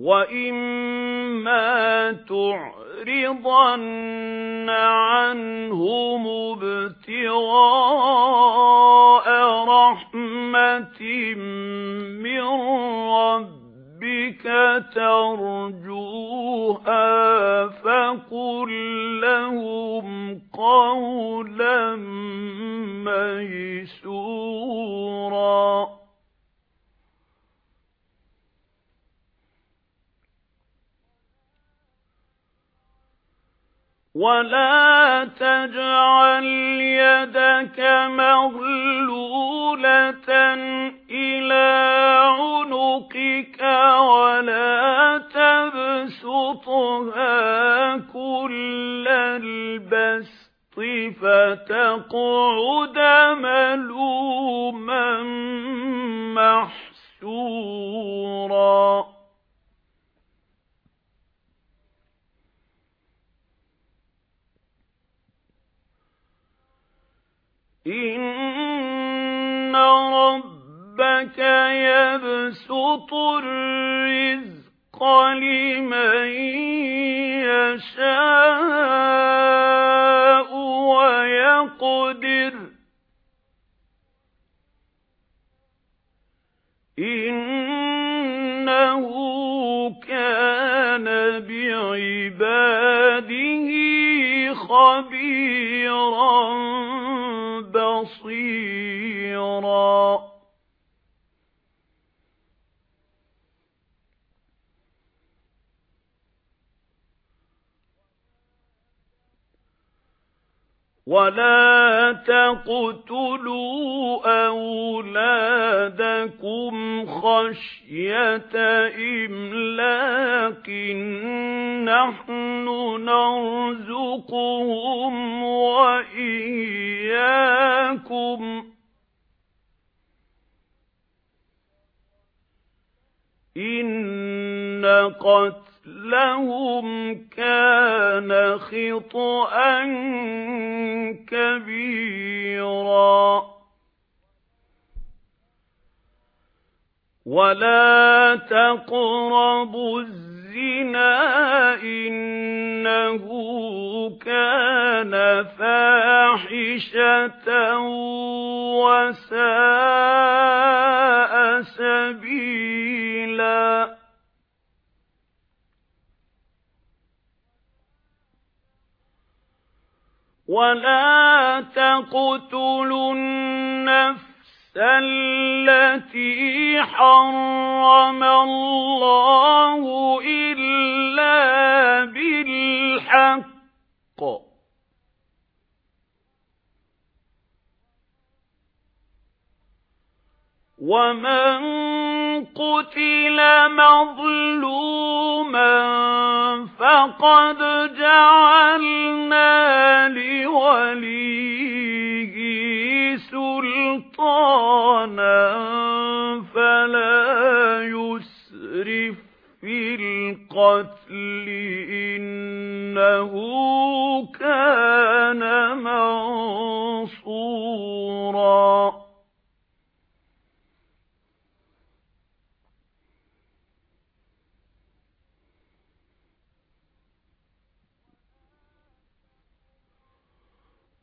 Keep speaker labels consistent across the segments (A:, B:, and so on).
A: وَإِمَّا تُعْرِضَنَّ عَنْهُمُ وَلَا تَجْعَلْ يَدَكَ مَغْلُولَةً إِلَى عُنُقِكَ وَلَا تَبْسُطْهَا كُلَّ الْبَسْطِ فَتَقْعُدَ مَلُومًا رَبَّكَ يَبْسُطُ الرِّزْقَ لِمَن يَشَاءُ وَيَقْدِرُ. إِنَّهُ كَانَ بِعِبَادِهِ خَبِيرًا بَصِيرًا. وَلَا تَقْتُلُوا أَوْلَادَكُمْ خَشْيَةَ إِمْلَاقٍ نَّحْنُ نَرْزُقُهُمْ وَإِيَّاكُمْ إِنَّ قَتْلَهُمْ كَانَ خِطْئًا كَبِيرًا. وَلَا تَقْرَبُوا الزِّنَا إِنَّهُ كَانَ فَاحِشَةً وَسَاءَ وَلَا تَقْتُلُوا النَّفْسَ الَّتِي حَرَّمَ اللَّهُ إِلَّا بِالْحَقِّ. وَمَن قُتِلَ مَظْلُومًا فَقَدْ جَعَلْنَا لِوَلِيِّهِ سُلْطَانًا فَلَا يُسْرِف فِي الْقَتْلِ. إِنَّهُ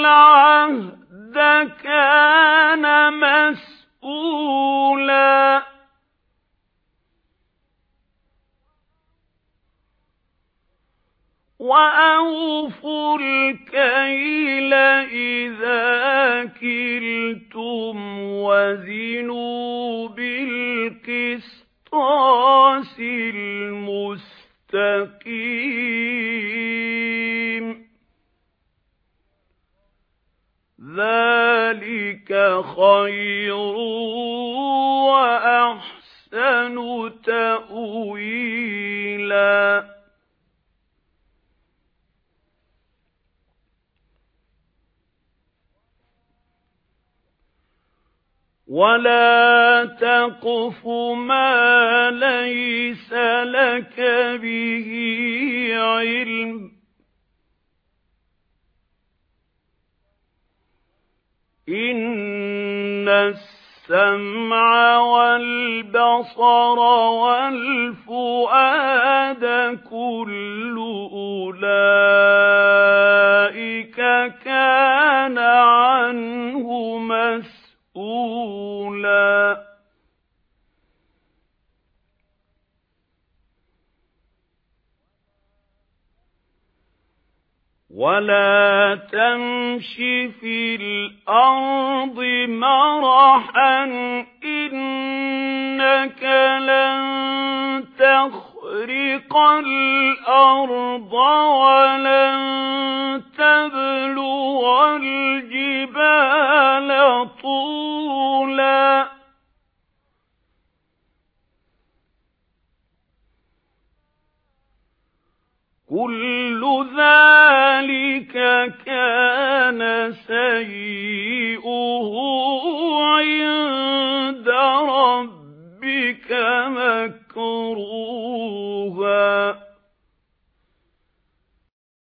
A: الْعَهْدَ كَانَ مَسْئُولًا وَأَوْفُوا الْكَيْلَ إِذَا كِلْتُمْ وَزِنُوا بِالْقِسْطَاسِ. خَيْرٌ وَأَحْسَنُ تَأْوِيلًا. ولا تقف ما ليس لك به علم. إن السمع والبصر والفؤاد كل أولئك ولا تمش في الأرض مرحا إنك لن تخرق الأرض ولن تبلغ الجبال طولا كل ذلك كان سيئا.